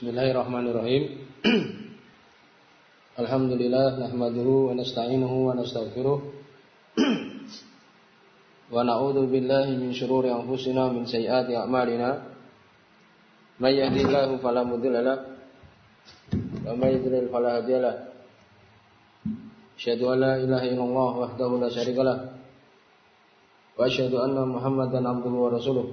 Bismillahirrahmanirrahim. Alhamdulillah nahmaduhu wa nasta'inuhu wa nastaghfiruh. wa na'udzu billahi min shururi anfusina min sayyiati a'malina. May yahdihillahu fala mudilla lahu wa may yudlil fala hadiya. Asyhadu an la ilaha illallah wahdahu la syarika wa asyhadu anna Muhammadan abduhu wa rasuluh.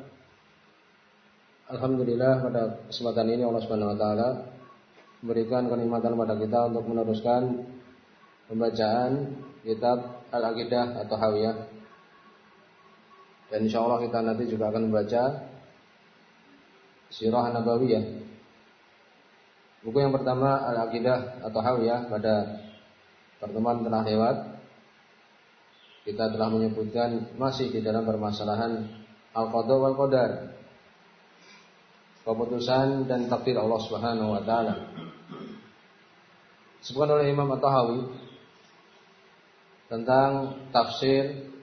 Alhamdulillah pada kesempatan ini Allah Subhanahu wa taala memberikan kenikmatan pada kita untuk meneruskan pembacaan kitab Al-Aqidah atau Hawiyah. Dan insya Allah kita nanti juga akan membaca Sirah Nabawiyah. Buku yang pertama Al-Aqidah atau Hawiyah pada pertemuan telah lewat. Kita telah menyebutkan masih di dalam permasalahan Al-Qadha wal Qadar keputusan dan takdir Allah Subhanahu wa taala. Sebutkan oleh Imam At-Tahawi tentang tafsir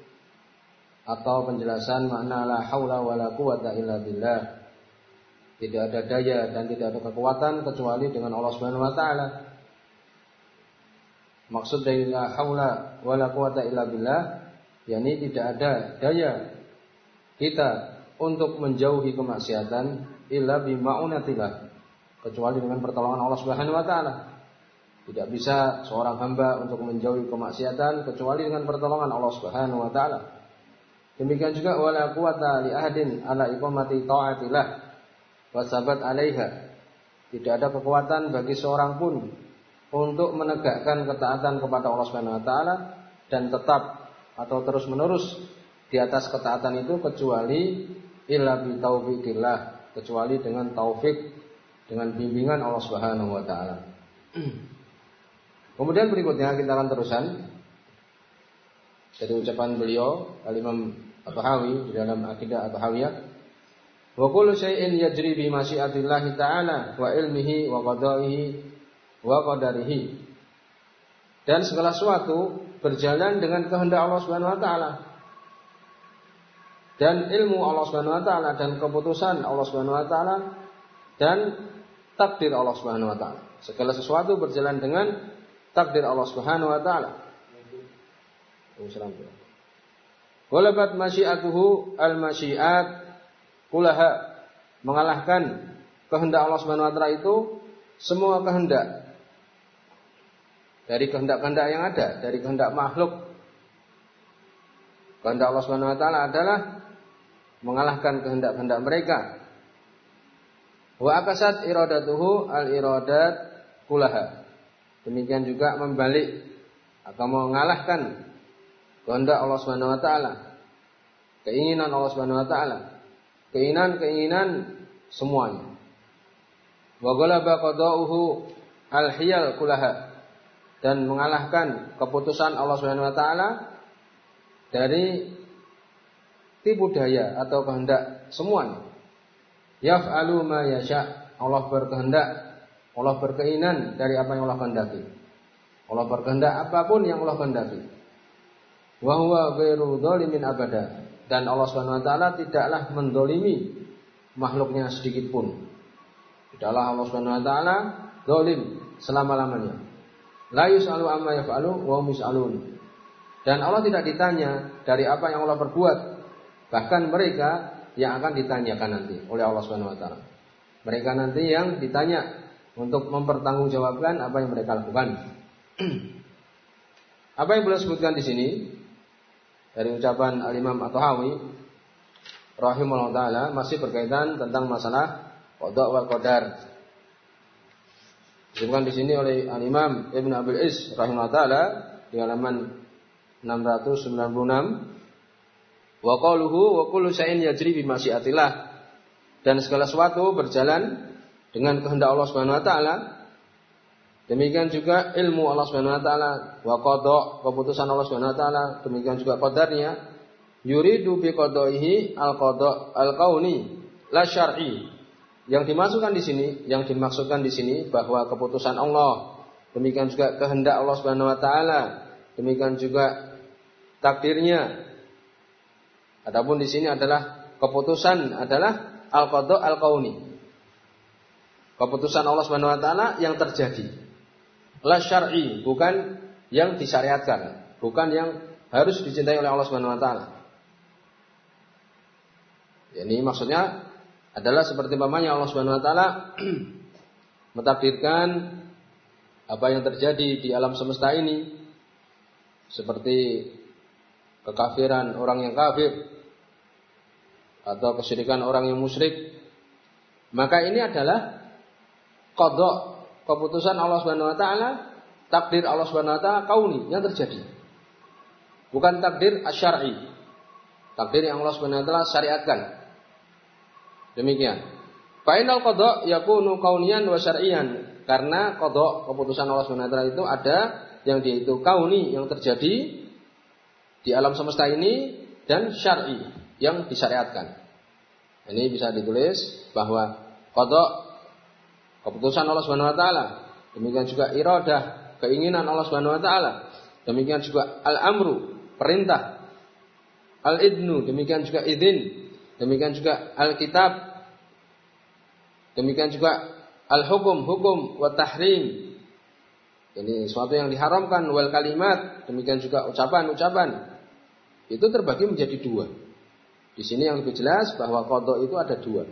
atau penjelasan makna la haula wala quwata illa billah. Tidak ada daya dan tidak ada kekuatan kecuali dengan Allah Subhanahu wa taala. Maksud dari la haula wala quwata illa billah yakni tidak ada daya kita untuk menjauhi kemaksiatan illa bima'unatillah kecuali dengan pertolongan Allah Subhanahu wa taala. Tidak bisa seorang hamba untuk menjauhi kemaksiatan kecuali dengan pertolongan Allah Subhanahu wa taala. Demikian juga wala quwata li ahadin ala iqamati taatillah wa sabat 'alaiha. Tidak ada kekuatan bagi seorang pun untuk menegakkan ketaatan kepada Allah Subhanahu wa taala dan tetap atau terus-menerus di atas ketaatan itu kecuali illa bi taufiqillah kecuali dengan taufik dengan bimbingan Allah Subhanahu wa taala. Kemudian berikutnya kita akan teruskan dari ucapan beliau Al-Imam At-Tahawi di dalam akidah At-Tahawiyah wa kullu syai'in yajri bi masyiatillah ta'ala wa ilmihi wa qada'ihi wa qadarihi. Dan segala sesuatu berjalan dengan kehendak Allah Subhanahu wa taala dan ilmu Allah Subhanahu wa taala dan keputusan Allah Subhanahu wa taala dan takdir Allah Subhanahu wa taala. Segala sesuatu berjalan dengan takdir Allah Subhanahu wa taala. Walabat masyiatuhu al-masyiat kulaha mengalahkan kehendak Allah Subhanahu wa taala itu semua kehendak dari kehendak-kehendak yang ada, dari kehendak makhluk. Kehendak Allah Subhanahu wa taala adalah mengalahkan kehendak-kehendak mereka. Wa akasat iradatuhu al iradat kulaha. Demikian juga membalik atau mengalahkan kehendak Allah Subhanahu wa taala. Keinginan Allah Subhanahu wa taala. Keinginan-keinginan semuanya. Wa ghalaba qada'uhu al hiyal kulaha dan mengalahkan keputusan Allah Subhanahu wa taala dari tipu daya atau kehendak semuanya. Yaf'alu ma yasha. Allah berkehendak, Allah berkeinginan dari apa yang Allah kehendaki. Allah berkehendak apa pun yang Allah kehendaki. Wa huwa ghairu dzalimin abada. Dan Allah taala tidaklah mendolimi makhluknya sedikit pun. Tidaklah Allah Subhanahu wa zalim selama-lamanya. La yus'alu amma yaf'alu wa hum. Dan Allah tidak ditanya dari apa yang Allah perbuat, Bahkan mereka yang akan ditanyakan nanti oleh Allah Subhanahu wa taala. Mereka nanti yang ditanya untuk mempertanggungjawabkan apa yang mereka lakukan. apa yang boleh sebutkan di sini dari ucapan Al-Imam At-Tahawi rahimahullah taala masih berkaitan tentang masalah qada wal qadar. Disebutkan di sini oleh Al-Imam Ibn Abil Is rahimahullah taala di halaman 696 Wa qaluhu wa kullu syai'in yajri bi masyiatillah. dan segala sesuatu berjalan dengan kehendak Allah Subhanahu wa taala. Demikian juga ilmu Allah Subhanahu wa taala wa qada keputusan Allah Subhanahu wa taala, demikian juga qadarnya. Yuridu bi qadaihi al qada al kauni la syar'i. Yang dimasukkan di sini, yang dimaksudkan di sini bahwa keputusan Allah, demikian juga kehendak Allah Subhanahu wa taala, demikian juga takdirnya. Adapun di sini adalah keputusan adalah al qada al kauni Keputusan Allah Subhanahu wa taala yang terjadi. La syar'i, bukan yang disyariatkan, bukan yang harus dicintai oleh Allah Subhanahu wa taala. Ini maksudnya adalah seperti mamanya Allah Subhanahu wa taala mentakdirkan apa yang terjadi di alam semesta ini seperti kekafiran orang yang kafir atau kesyirikan orang yang musyrik maka ini adalah kodok keputusan Allah Subhanahu Wa Taala, takdir Allah Subhanahu Wa Taala kauni yang terjadi, bukan takdir asyari, takdir yang Allah Subhanahu Wa Taala syariatkan. Demikian. Final kodok yakunu kaunian wa syar'iyan karena kodok keputusan Allah Subhanahu Wa Taala itu ada yang dia kauni yang terjadi di alam semesta ini dan syar'i yang disyariatkan. Ini bisa ditulis bahwa kodok keputusan Allah Subhanahu wa taala. Demikian juga iradah, keinginan Allah Subhanahu wa taala. Demikian juga al-amru, perintah. Al-idnu, demikian juga izin. Demikian juga al-kitab. Demikian juga al-hukum, hukum wa tahrim. Ini sesuatu yang diharamkan wal kalimat, demikian juga ucapan-ucapan. Itu terbagi menjadi dua. Di sini yang lebih jelas bahwa kodok itu ada dua.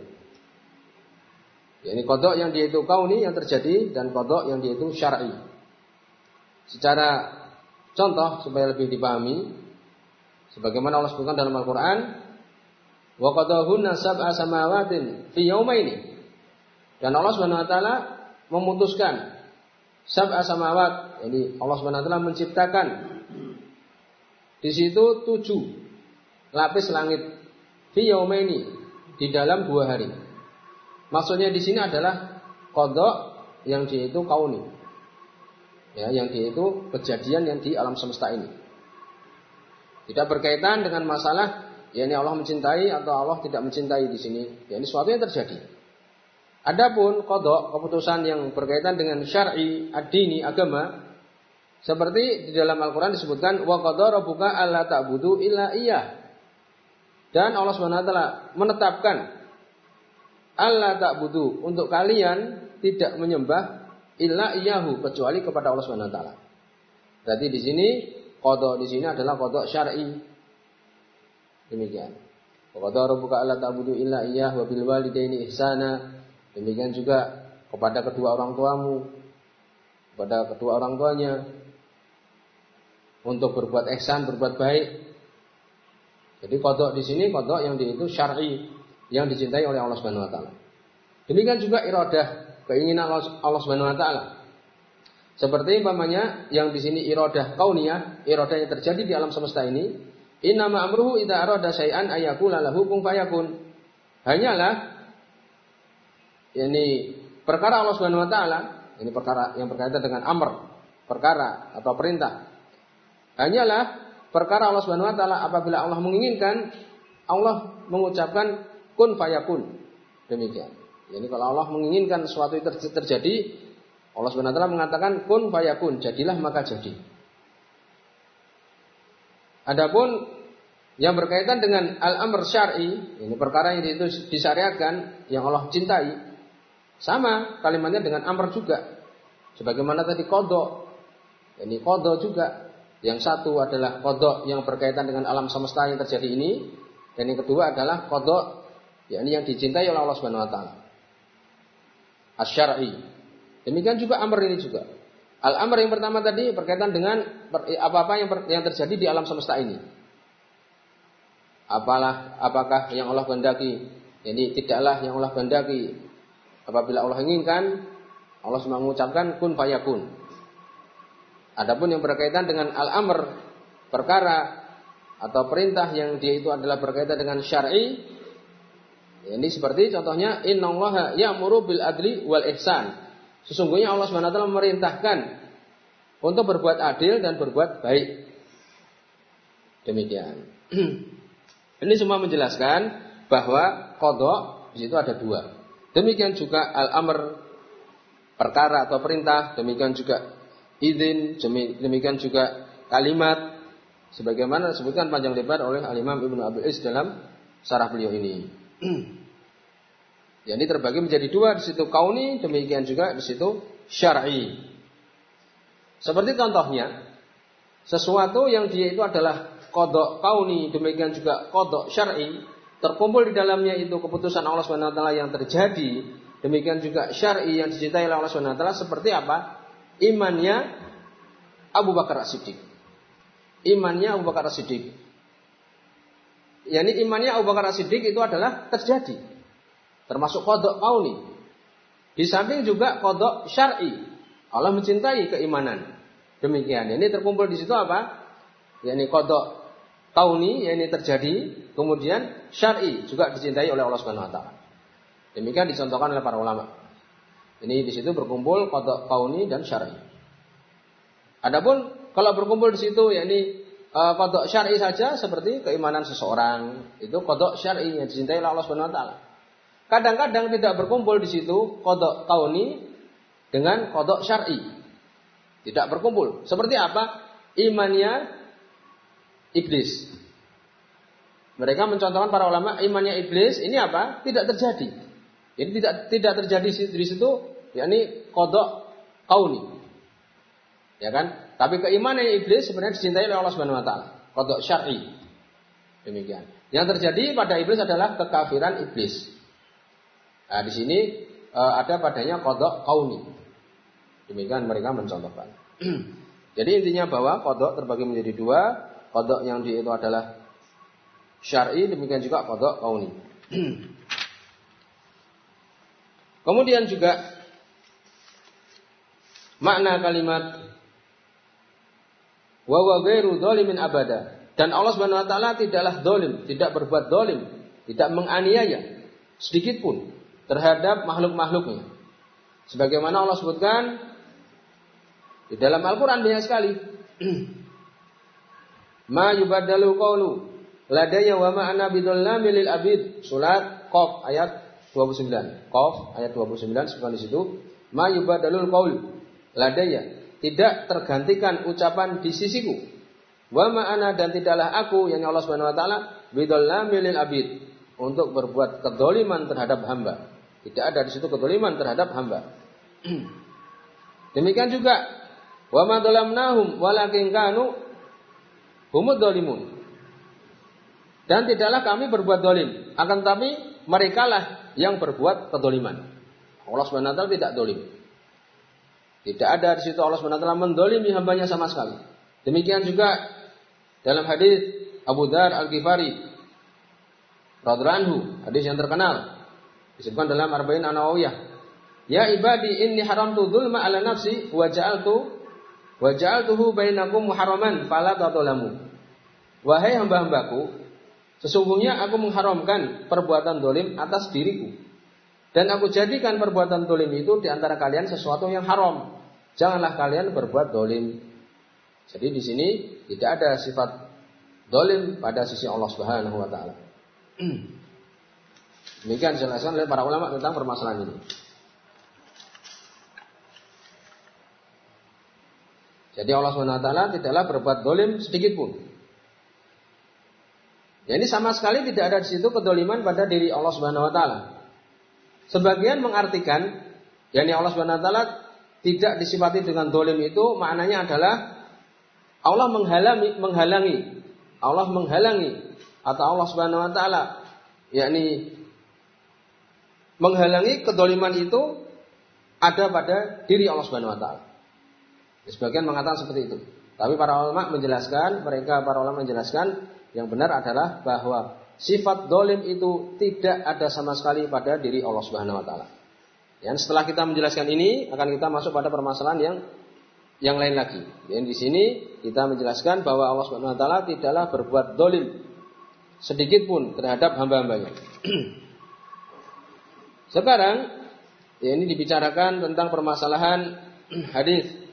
Ini kodok yang dia itu kauni yang terjadi dan kodok yang dia itu syar'i. Secara contoh supaya lebih dipahami, sebagaimana Allah sebutkan dalam Al-Quran, wa qadahunna sab'a samawatin fi yaumaini. Dan Allah Subhanahu wa taala memutuskan sab'a samawat, ini Allah Subhanahu wa taala menciptakan di situ tujuh lapis langit fi yaumaini di dalam dua hari. Maksudnya di sini adalah kodok yang dia itu kauni. Ya, yang dia itu kejadian yang di alam semesta ini. Tidak berkaitan dengan masalah ya ini Allah mencintai atau Allah tidak mencintai di sini. Ya ini suatu yang terjadi. Adapun kodok keputusan yang berkaitan dengan syar'i, ad-dini, agama, seperti di dalam Al-Quran disebutkan wa qadara rabbuka alla ta'budu illa iya. Dan Allah SWT menetapkan Allah tak butuh untuk kalian tidak menyembah illa iyahu kecuali kepada Allah Subhanahu wa taala. Berarti di sini kodok di sini adalah kodok syar'i. Demikian. Qadara rabbuka alla ta'budu illa iyyah wa bil walidaini ihsana. Demikian juga kepada kedua orang tuamu, kepada kedua orang tuanya untuk berbuat ihsan, berbuat baik. Jadi kodok di sini kodok yang di itu syar'i yang dicintai oleh Allah Subhanahu wa taala. Demikian juga iradah, keinginan Allah Subhanahu wa taala. Seperti umpamanya yang di sini iradah kauniyah, iradah yang terjadi di alam semesta ini, innama amruhu idza arada syai'an ayakula lahu kun fayakun. Hanyalah ini perkara Allah Subhanahu wa taala, ini perkara yang berkaitan dengan amr, perkara atau perintah. Hanyalah perkara Allah Subhanahu wa taala apabila Allah menginginkan Allah mengucapkan kun fayakun. Demikian. Jadi kalau Allah menginginkan sesuatu itu terjadi, Allah SWT mengatakan kun fayakun, jadilah maka jadi. Adapun yang berkaitan dengan al-amr syar'i, ini perkara yang itu disyariatkan, yang Allah cintai, sama kalimatnya dengan amr juga. Sebagaimana tadi kodok, ini kodok juga. Yang satu adalah kodok yang berkaitan dengan alam semesta yang terjadi ini, dan yang kedua adalah kodok Ya, ini yang dicintai oleh Allah Subhanahu wa taala. Asy-syar'i. Demikian juga amr ini juga. Al-amr yang pertama tadi berkaitan dengan apa-apa yang yang terjadi di alam semesta ini. Apalah apakah yang Allah kehendaki? Jadi tidaklah yang Allah kehendaki. Apabila Allah inginkan, Allah semua mengucapkan kun fayakun. Adapun yang berkaitan dengan al-amr, perkara atau perintah yang dia itu adalah berkaitan dengan syar'i, Ini seperti contohnya innallaha ya'muru bil adli wal ihsan. Sesungguhnya Allah SWT memerintahkan untuk berbuat adil dan berbuat baik. Demikian. Ini semua menjelaskan bahwa kodok di situ ada dua. Demikian juga al-amr perkara atau perintah, demikian juga izin, demikian juga kalimat sebagaimana disebutkan panjang lebar oleh Al-Imam Ibnu Abi Is dalam sarah beliau ini. Jadi terbagi menjadi dua di situ kauni, demikian juga di situ syar'i. Seperti contohnya, sesuatu yang dia itu adalah kodok kauni, demikian juga kodok syar'i, terkumpul di dalamnya itu keputusan Allah SWT yang terjadi, demikian juga syar'i yang dicintai oleh Allah SWT seperti apa? Imannya Abu Bakar As-Siddiq. Imannya Abu Bakar As-Siddiq. Yani imannya Abu Bakar As-Siddiq itu adalah terjadi. Termasuk kodok kauni. Di samping juga kodok syar'i. Allah mencintai keimanan. Demikian. Ini terkumpul di situ apa? yakni kodok tauni yakni terjadi kemudian syar'i juga dicintai oleh Allah taala. Demikian dicontohkan oleh para ulama. Ini di situ berkumpul kodok tauni dan syar'i. Adapun kalau berkumpul di situ yakni uh, kodok syar'i saja seperti keimanan seseorang itu kodok syar'i yang dicintai oleh Allah Subhanahu wa taala. Kadang-kadang tidak berkumpul di situ kodok tauni dengan kodok syar'i. Tidak berkumpul. Seperti apa? Imannya iblis. Mereka mencontohkan para ulama imannya iblis ini apa? Tidak terjadi. Ini tidak tidak terjadi di situ yakni kodok kauni. Ya kan? Tapi keimanan iblis sebenarnya dicintai oleh Allah Subhanahu wa taala. Kodok syar'i. Demikian. Yang terjadi pada iblis adalah kekafiran iblis. Nah, di sini e, ada padanya kodok kauni. Demikian mereka mencontohkan. Jadi intinya bahwa kodok terbagi menjadi dua, kodok yang di itu adalah syar'i demikian juga kodok kauni. Kemudian juga makna kalimat wa wa ghairu dzalimin abada dan Allah Subhanahu wa taala tidaklah dolim, tidak berbuat dolim, tidak menganiaya sedikit pun terhadap makhluk-makhluknya. Sebagaimana Allah sebutkan di dalam Al-Quran banyak sekali. Ma yubaddalu qawlu ladaya wa ma ana abid. Surat Qaf ayat 29. Qaf ayat 29 sebutkan di situ. Ma yubaddalul qaul ladaya tidak tergantikan ucapan di sisiku. Wa ma ana dan tidaklah aku yang Allah Subhanahu wa taala bidzallami lil abid untuk berbuat kedoliman terhadap hamba. Tidak ada di situ kedoliman terhadap hamba. Demikian juga wa ma dzalamnahum walakin kanu Humud dolimun. Dan tidaklah kami berbuat dolim. Akan tapi mereka lah yang berbuat kedoliman. Allah SWT tidak dolim. Tidak ada di situ Allah SWT mendolimi hambanya sama sekali. Demikian juga dalam hadis Abu Dar Al Ghifari radhiyallahu hadis yang terkenal disebutkan dalam Arba'in An-Nawawiyah. Ya ibadi inni haramtu dzulma ala nafsi wa ja'altu Wa ja'altuhu bainakum muharraman fala tatulamu. Wahai hamba-hambaku, sesungguhnya aku mengharamkan perbuatan dolim atas diriku. Dan aku jadikan perbuatan dolim itu di antara kalian sesuatu yang haram. Janganlah kalian berbuat dolim. Jadi di sini tidak ada sifat dolim pada sisi Allah Subhanahu Wa Taala. Demikian dijelaskan oleh para ulama tentang permasalahan ini. Jadi Allah SWT tidaklah berbuat dolim sedikit pun. Ya, ini sama sekali tidak ada di situ kedoliman pada diri Allah Subhanahu Wa Taala. Sebagian mengartikan, yakni Allah Subhanahu Wa Taala tidak disifati dengan dolim itu maknanya adalah Allah menghalangi, menghalangi, Allah menghalangi atau Allah Subhanahu Wa Taala, yakni menghalangi kedoliman itu ada pada diri Allah Subhanahu Wa Taala. Sebagian mengatakan seperti itu. Tapi para ulama menjelaskan, mereka para ulama menjelaskan yang benar adalah bahwa sifat dolim itu tidak ada sama sekali pada diri Allah Subhanahu Wa Taala. Dan setelah kita menjelaskan ini, akan kita masuk pada permasalahan yang yang lain lagi. Dan di sini kita menjelaskan bahwa Allah Subhanahu Wa Taala tidaklah berbuat dolim sedikit pun terhadap hamba-hambanya. Sekarang ya ini dibicarakan tentang permasalahan hadis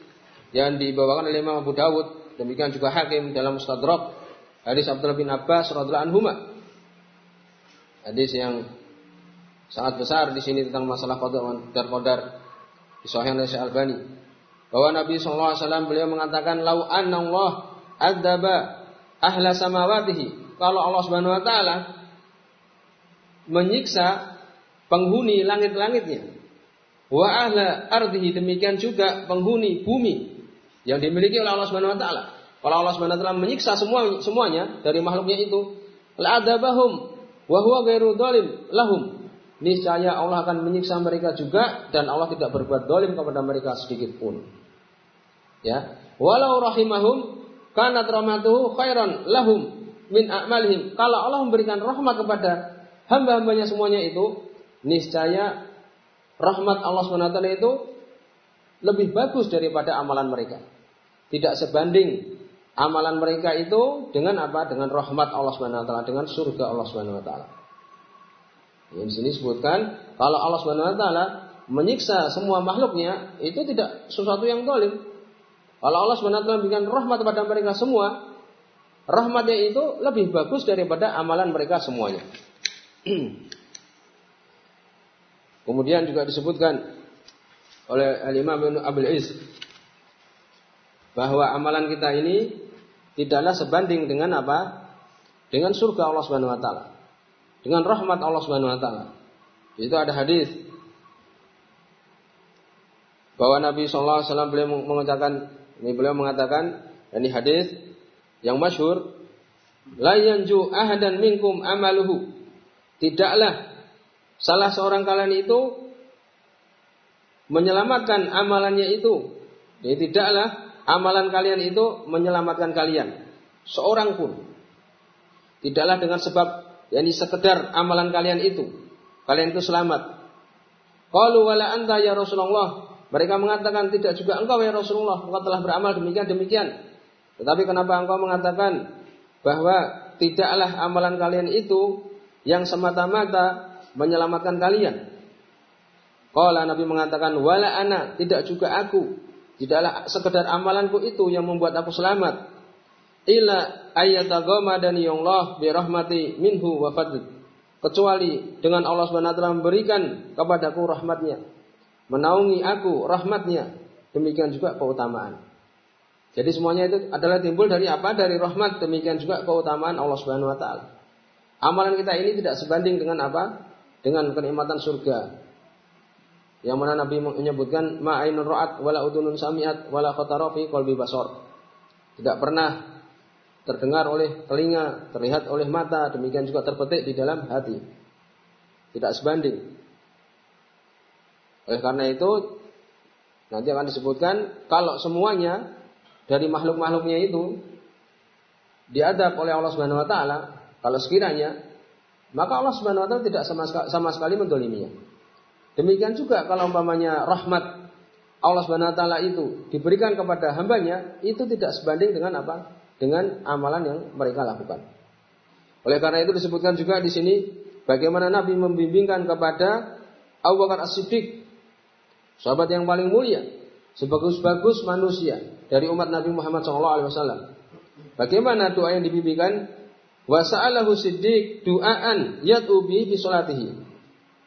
yang dibawakan oleh Imam Abu Dawud, demikian juga Hakim dalam Mustadrak hadis Abdullah bin Abbas radhiyallahu anhu. Hadis yang sangat besar di sini tentang masalah qada dan qadar di Sahih Syekh Albani. Bahwa Nabi sallallahu alaihi wasallam beliau mengatakan lau anna Allah adzaba ahla samawatihi. Kalau Allah Subhanahu wa taala menyiksa penghuni langit-langitnya. Wa ahla ardihi demikian juga penghuni bumi yang dimiliki oleh Allah Subhanahu wa taala. Kalau Allah Subhanahu wa taala menyiksa semua semuanya dari makhluknya itu, la adabahum wa huwa ghairu dhalim lahum niscaya Allah akan menyiksa mereka juga dan Allah tidak berbuat dolim kepada mereka sedikit pun. Ya, walau rahimahum karena rahmatuhu khairan lahum min a'malihim. Kalau Allah memberikan rahmat kepada hamba-hambanya semuanya itu, niscaya rahmat Allah SWT itu lebih bagus daripada amalan mereka. Tidak sebanding amalan mereka itu dengan apa? Dengan rahmat Allah SWT, dengan surga Allah SWT. Yang di sini disebutkan kalau Allah Subhanahu wa taala menyiksa semua makhluknya itu tidak sesuatu yang dolim. Kalau Allah Subhanahu wa taala berikan rahmat kepada mereka semua, rahmatnya itu lebih bagus daripada amalan mereka semuanya. Kemudian juga disebutkan oleh Al-Imam Ibnu Abdul Is bahwa amalan kita ini tidaklah sebanding dengan apa? Dengan surga Allah Subhanahu wa taala dengan rahmat Allah Subhanahu wa taala. Itu ada hadis bahwa Nabi sallallahu alaihi wasallam beliau mengatakan ini beliau mengatakan ini hadis yang masyhur la yanju ahadan minkum amaluhu tidaklah salah seorang kalian itu menyelamatkan amalannya itu jadi tidaklah amalan kalian itu menyelamatkan kalian seorang pun tidaklah dengan sebab yakni sekedar amalan kalian itu. Kalian itu selamat. Qalu wala anta ya Rasulullah. Mereka mengatakan tidak juga engkau ya Rasulullah, engkau telah beramal demikian demikian. Tetapi kenapa engkau mengatakan bahwa tidaklah amalan kalian itu yang semata-mata menyelamatkan kalian? Qala Nabi mengatakan wala ana tidak juga aku. Tidaklah sekedar amalanku itu yang membuat aku selamat. Illa ayyataghamadani Allah bi rahmati minhu wa fadl kecuali dengan Allah Subhanahu wa taala memberikan kepadaku rahmatnya menaungi aku rahmatnya demikian juga keutamaan. Jadi semuanya itu adalah timbul dari apa? Dari rahmat demikian juga keutamaan Allah Subhanahu wa taala. Amalan kita ini tidak sebanding dengan apa? Dengan kenikmatan surga yang mana Nabi menyebutkan ma'ainun ra'at wala udunun sami'at wala khatara fi qalbi basar tidak pernah terdengar oleh telinga, terlihat oleh mata, demikian juga terpetik di dalam hati. Tidak sebanding. Oleh karena itu, nanti akan disebutkan kalau semuanya dari makhluk-makhluknya itu diadab oleh Allah Subhanahu wa taala, kalau sekiranya maka Allah Subhanahu wa taala tidak sama, sama sekali mendoliminya. Demikian juga kalau umpamanya rahmat Allah Subhanahu wa taala itu diberikan kepada hambanya, itu tidak sebanding dengan apa? dengan amalan yang mereka lakukan. Oleh karena itu disebutkan juga di sini bagaimana Nabi membimbingkan kepada Abu Bakar As-Siddiq, sahabat yang paling mulia, sebagus-bagus manusia dari umat Nabi Muhammad SAW. Bagaimana doa yang dibimbingkan? Wasa'alahu Siddiq du'aan yat'ubi bi.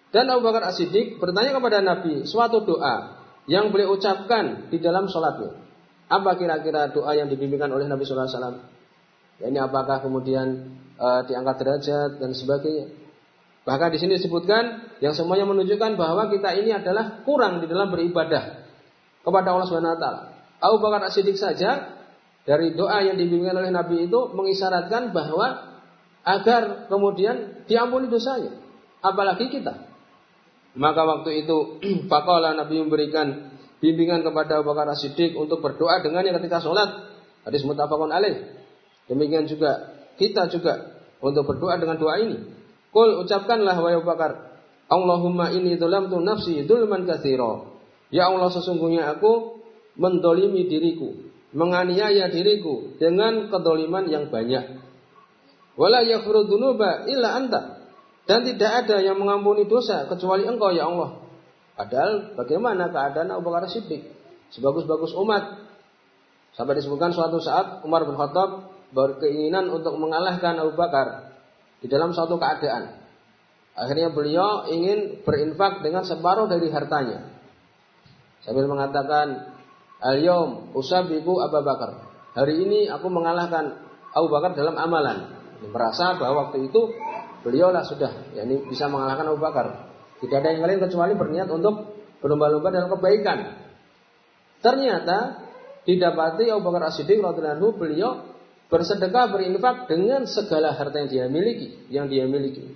Dan Abu Bakar As-Siddiq bertanya kepada Nabi suatu doa yang beliau ucapkan di dalam sholatnya. Apa kira-kira doa yang dibimbingkan oleh Nabi Sallallahu Alaihi Wasallam? Ya, ini apakah kemudian uh, diangkat derajat dan sebagainya? Bahkan di sini disebutkan yang semuanya menunjukkan bahwa kita ini adalah kurang di dalam beribadah kepada Allah Subhanahu Wa Taala. Abu Bakar As-Siddiq saja dari doa yang dibimbingkan oleh Nabi itu mengisyaratkan bahwa agar kemudian diampuni dosanya, apalagi kita. Maka waktu itu Pakola Nabi memberikan bimbingan kepada Abu Bakar Siddiq untuk berdoa dengannya ketika sholat. Hadis mutafakun alaih. Demikian juga kita juga untuk berdoa dengan doa ini. Kul ucapkanlah wahai Abu Bakar, Allahumma ini tu nafsi dulman kathiro. Ya Allah sesungguhnya aku mendolimi diriku, menganiaya diriku dengan kedoliman yang banyak. Wala illa anta. Dan tidak ada yang mengampuni dosa kecuali engkau ya Allah. Padahal bagaimana keadaan Abu Bakar Siddiq? Sebagus-bagus umat. Sampai disebutkan suatu saat Umar bin Khattab berkeinginan untuk mengalahkan Abu Bakar di dalam suatu keadaan. Akhirnya beliau ingin berinfak dengan separuh dari hartanya. Sambil mengatakan, Al-yom usabiku Abu Bakar. Hari ini aku mengalahkan Abu Bakar dalam amalan. Merasa bahwa waktu itu beliau lah sudah ya ini bisa mengalahkan Abu Bakar. Tidak ada yang lain kecuali berniat untuk berlomba-lomba dalam kebaikan. Ternyata didapati Abu Bakar As-Siddiq radhiyallahu beliau bersedekah berinfak dengan segala harta yang dia miliki, yang dia miliki.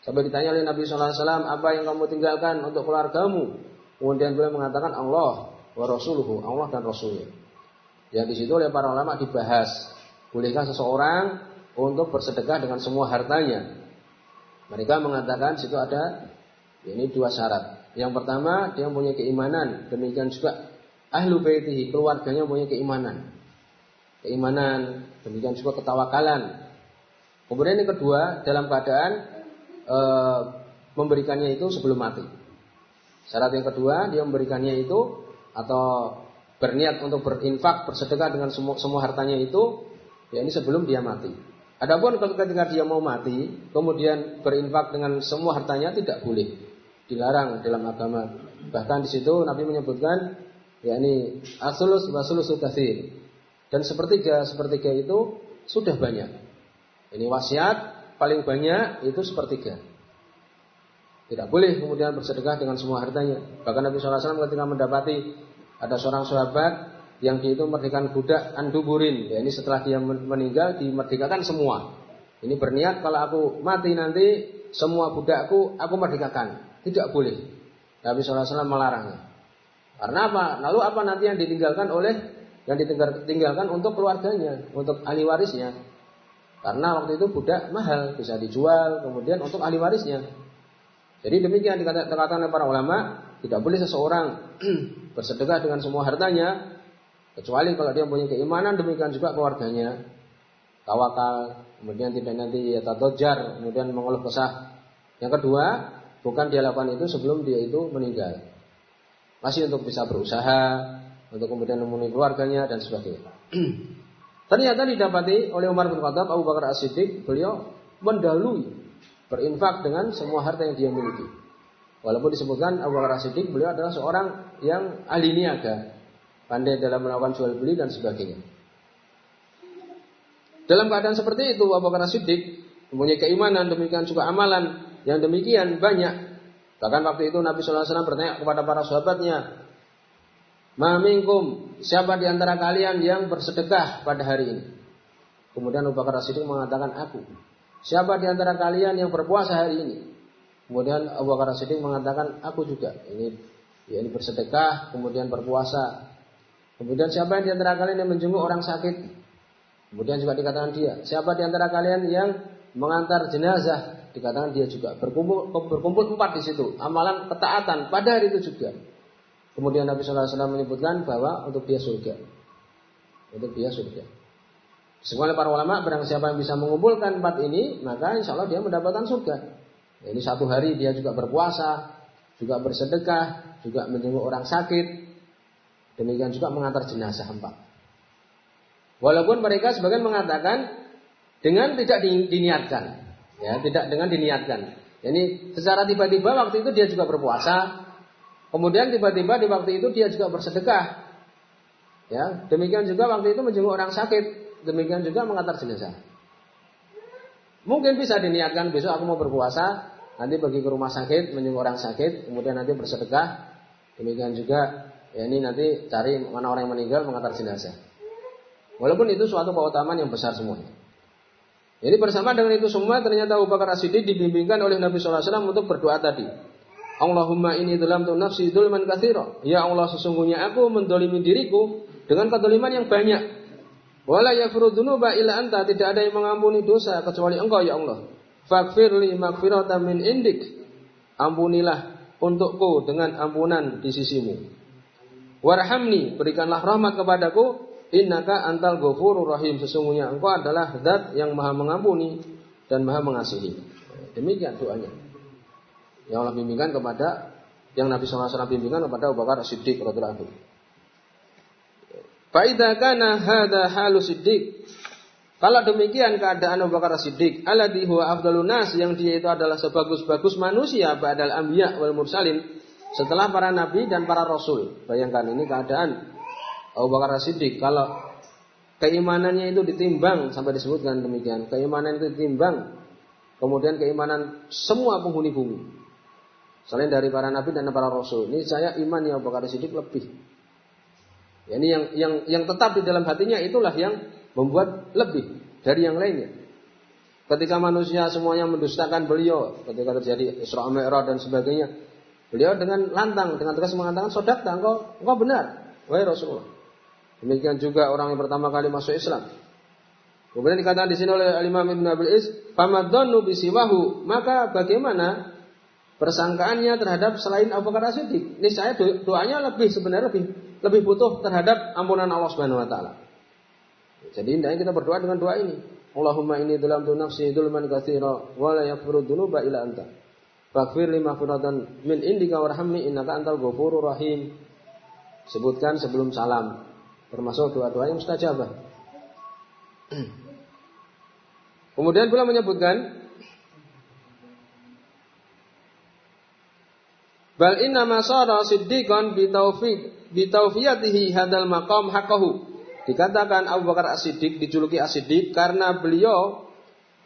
Sampai ditanya oleh Nabi Sallallahu Alaihi Wasallam, apa yang kamu tinggalkan untuk keluargamu? Kemudian beliau mengatakan Allah wa Rasuluhu, Allah dan Rasulnya. Ya di situ oleh para ulama dibahas, bolehkah seseorang untuk bersedekah dengan semua hartanya. Mereka mengatakan situ ada ini dua syarat. Yang pertama dia mempunyai keimanan, demikian juga ahlu baitihi keluarganya mempunyai keimanan. Keimanan, demikian juga ketawakalan. Kemudian yang kedua dalam keadaan e, memberikannya itu sebelum mati. Syarat yang kedua dia memberikannya itu atau berniat untuk berinfak bersedekah dengan semua, semua hartanya itu ya ini sebelum dia mati. Adapun ketika dia mau mati, kemudian berinfak dengan semua hartanya tidak boleh, dilarang dalam agama. Bahkan di situ Nabi menyebutkan, yakni asulus wasulus kathir. Dan sepertiga sepertiga itu sudah banyak. Ini wasiat paling banyak itu sepertiga. Tidak boleh kemudian bersedekah dengan semua hartanya. Bahkan Nabi SAW ketika mendapati ada seorang sahabat yang dia itu merdekakan budak anduburin. Ya, ini setelah dia meninggal dimerdekakan semua. Ini berniat kalau aku mati nanti semua budakku aku merdekakan. Tidak boleh. Nabi SAW melarangnya. Karena apa? Lalu apa nanti yang ditinggalkan oleh yang ditinggalkan untuk keluarganya, untuk ahli warisnya. Karena waktu itu budak mahal, bisa dijual, kemudian untuk ahli warisnya. Jadi demikian dikatakan oleh para ulama, tidak boleh seseorang bersedekah dengan semua hartanya Kecuali kalau dia punya keimanan demikian juga keluarganya. Tawakal, kemudian tidak nanti ya dojar, kemudian mengeluh kesah. Yang kedua, bukan dia lakukan itu sebelum dia itu meninggal. Masih untuk bisa berusaha, untuk kemudian memenuhi keluarganya dan sebagainya. Ternyata didapati oleh Umar bin Khattab, Abu Bakar As-Siddiq, beliau mendalui berinfak dengan semua harta yang dia miliki. Walaupun disebutkan Abu Bakar As-Siddiq, beliau adalah seorang yang ahli niaga, pandai dalam melakukan jual beli dan sebagainya. Dalam keadaan seperti itu Abu Bakar Siddiq mempunyai keimanan demikian juga amalan yang demikian banyak. Bahkan waktu itu Nabi Wasallam bertanya kepada para sahabatnya, Mamingkum, siapa di antara kalian yang bersedekah pada hari ini? Kemudian Abu Bakar Siddiq mengatakan aku. Siapa di antara kalian yang berpuasa hari ini? Kemudian Abu Bakar Siddiq mengatakan aku juga. Ini ya ini bersedekah, kemudian berpuasa. Kemudian siapa yang di antara kalian yang menjenguk orang sakit? Kemudian juga dikatakan dia. Siapa di antara kalian yang mengantar jenazah? Dikatakan dia juga. Berkumpul berkumpul empat di situ. Amalan ketaatan pada hari itu juga. Kemudian Nabi Sallallahu Alaihi menyebutkan bahwa untuk dia surga. Untuk dia surga. Semua para ulama barang siapa yang bisa mengumpulkan empat ini, maka insya Allah dia mendapatkan surga. Ini satu hari dia juga berpuasa, juga bersedekah, juga menjenguk orang sakit, Demikian juga mengantar jenazah empat. Walaupun mereka sebagian mengatakan dengan tidak diniatkan, ya tidak dengan diniatkan. Ini secara tiba-tiba waktu itu dia juga berpuasa, kemudian tiba-tiba di waktu itu dia juga bersedekah. Ya, demikian juga waktu itu menjenguk orang sakit, demikian juga mengantar jenazah. Mungkin bisa diniatkan besok aku mau berpuasa, nanti pergi ke rumah sakit menjenguk orang sakit, kemudian nanti bersedekah. Demikian juga Ya ini nanti cari mana orang yang meninggal mengantar jenazah. Walaupun itu suatu keutamaan yang besar semuanya. Jadi bersama dengan itu semua ternyata Abu Bakar As-Siddiq dibimbingkan oleh Nabi SAW untuk berdoa tadi. Allahumma ini dalam tu nafsi dulman kathira. Ya Allah sesungguhnya aku mendolimi diriku dengan kedoliman yang banyak. Wala yafiru dunuba illa anta. Tidak ada yang mengampuni dosa kecuali engkau ya Allah. Fakfirli makfiratan min indik. Ampunilah untukku dengan ampunan di sisimu. Warhamni, berikanlah rahmat kepadaku, innaka antal ghafurur rahim. Sesungguhnya engkau adalah zat yang maha mengampuni dan maha mengasihi. Demikian doanya. Yang Allah bimbingkan kepada yang Nabi SAW bimbingkan kepada Abu Bakar Siddiq radhiyallahu anhu. Kana hada halu Siddiq. Kalau demikian keadaan Abu Bakar Siddiq, alladhi huwa afdalun nas yang dia itu adalah sebagus-bagus manusia ba'dal anbiya wal mursalin setelah para nabi dan para rasul. Bayangkan ini keadaan Abu Bakar Siddiq kalau keimanannya itu ditimbang sampai disebutkan demikian. Keimanan itu ditimbang kemudian keimanan semua penghuni bumi. Selain dari para nabi dan para rasul. Ini saya iman yang Abu Bakar Siddiq lebih. Ya, ini yang yang yang tetap di dalam hatinya itulah yang membuat lebih dari yang lainnya. Ketika manusia semuanya mendustakan beliau, ketika terjadi Isra Mi'raj dan sebagainya, beliau dengan lantang, dengan tegas mengatakan, "Sodakta, engkau engkau benar, wahai Rasulullah." Demikian juga orang yang pertama kali masuk Islam. Kemudian dikatakan di sini oleh Imam Ibn Abil Is, "Famadhannu bisiwahu." Maka bagaimana persangkaannya terhadap selain Abu Bakar? Ini saya doanya lebih sebenarnya lebih lebih butuh terhadap ampunan Allah Subhanahu wa taala. Jadi hendaknya kita berdoa dengan doa ini. Allahumma ini dalam tu nafsi dulman katsira wa la yaghfiru dzunuba illa anta. Faghfir li maghfiratan min indika warhamni innaka antal ghafurur rahim. Sebutkan sebelum salam. Termasuk doa-doa yang mustajabah. Kemudian pula menyebutkan Bal inna masara siddiqan bi taufiq bi tawfiyatihi hadal maqam haqqahu. Dikatakan Abu Bakar As-Siddiq dijuluki As-Siddiq karena beliau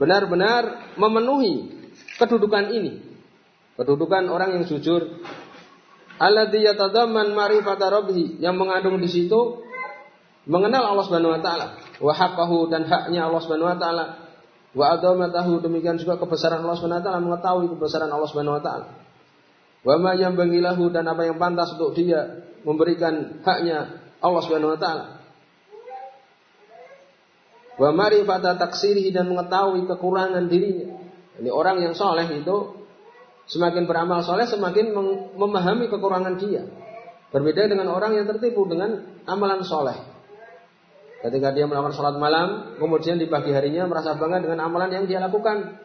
benar-benar memenuhi kedudukan ini. Kedudukan orang yang jujur. Alladzi yatadamman ma'rifata yang mengandung di situ mengenal Allah Subhanahu wa taala wa haqqahu dan haknya Allah Subhanahu wa taala wa adamatahu demikian juga kebesaran Allah Subhanahu wa taala mengetahui kebesaran Allah Subhanahu wa taala. Wa ma yang bangilahu dan apa yang pantas untuk dia memberikan haknya Allah Subhanahu wa taala wa marifata taksirihi dan mengetahui kekurangan dirinya. Ini orang yang soleh itu semakin beramal soleh semakin memahami kekurangan dia. Berbeda dengan orang yang tertipu dengan amalan soleh. Ketika dia melakukan sholat malam, kemudian di pagi harinya merasa bangga dengan amalan yang dia lakukan.